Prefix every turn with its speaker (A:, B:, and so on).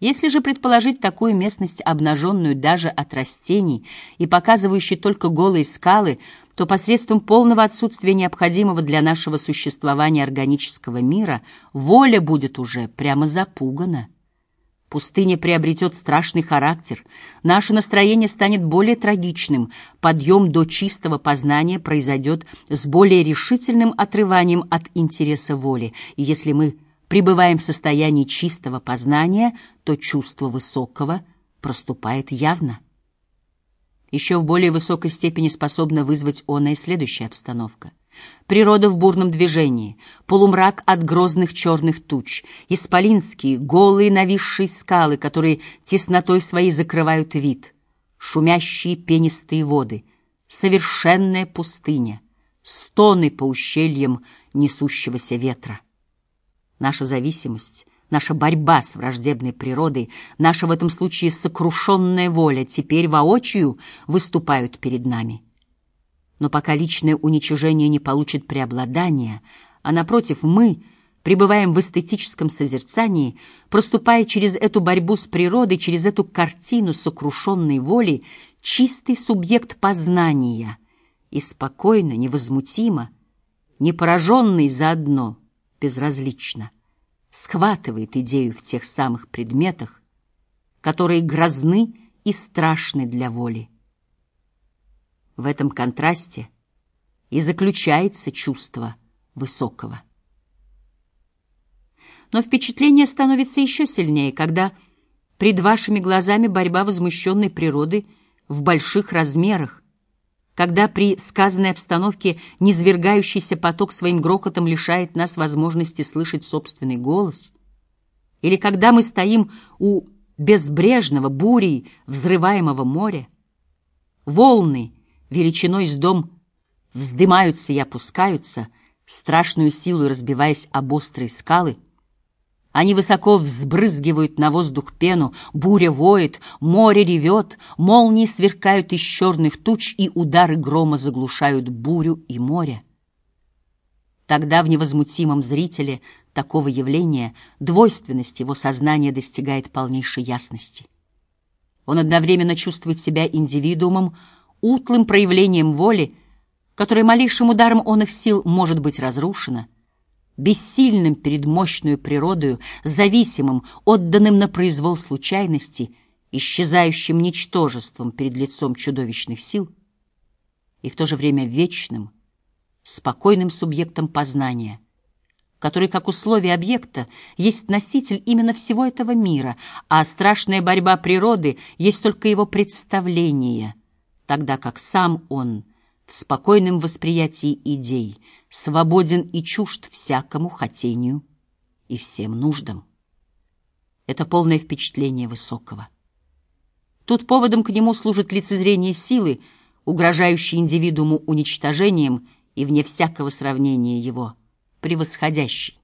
A: Если же предположить такую местность, обнаженную даже от растений и показывающую только голые скалы, то посредством полного отсутствия необходимого для нашего существования органического мира воля будет уже прямо запугана. Пустыня приобретет страшный характер, наше настроение станет более трагичным, подъем до чистого познания произойдет с более решительным отрыванием от интереса воли, и если мы пребываем в состоянии чистого познания, то чувство высокого проступает явно. Еще в более высокой степени способна вызвать оная следующая обстановка. Природа в бурном движении, полумрак от грозных черных туч, исполинские, голые нависшие скалы, которые теснотой своей закрывают вид, шумящие пенистые воды, совершенная пустыня, стоны по ущельям несущегося ветра. Наша зависимость, наша борьба с враждебной природой, наша в этом случае сокрушенная воля теперь воочию выступают перед нами. Но пока личное уничижение не получит преобладания, а напротив мы пребываем в эстетическом созерцании, проступая через эту борьбу с природой, через эту картину сокрушенной воли, чистый субъект познания и спокойно, невозмутимо, не пораженный заодно — безразлично, схватывает идею в тех самых предметах, которые грозны и страшны для воли. В этом контрасте и заключается чувство высокого. Но впечатление становится еще сильнее, когда пред вашими глазами борьба возмущенной природы в больших размерах, когда при сказанной обстановке низвергающийся поток своим грохотом лишает нас возможности слышать собственный голос, или когда мы стоим у безбрежного, бурей взрываемого моря, волны величиной с дом вздымаются и опускаются, страшную силу разбиваясь об острые скалы — они высоко взбрызгивают на воздух пену, буря воет, море ревет, молнии сверкают из черных туч, и удары грома заглушают бурю и море. Тогда в невозмутимом зрителе такого явления двойственность его сознания достигает полнейшей ясности. Он одновременно чувствует себя индивидуумом, утлым проявлением воли, которое малейшим ударом он их сил может быть разрушено — бессильным перед мощной природою, зависимым, отданным на произвол случайности, исчезающим ничтожеством перед лицом чудовищных сил, и в то же время вечным, спокойным субъектом познания, который, как условие объекта, есть носитель именно всего этого мира, а страшная борьба природы есть только его представление, тогда как сам он в спокойном восприятии идей — свободен и чужд всякому хотению и всем нуждам. Это полное впечатление высокого. Тут поводом к нему служит лицезрение силы, угрожающей индивидууму уничтожением и, вне всякого сравнения его, превосходящей.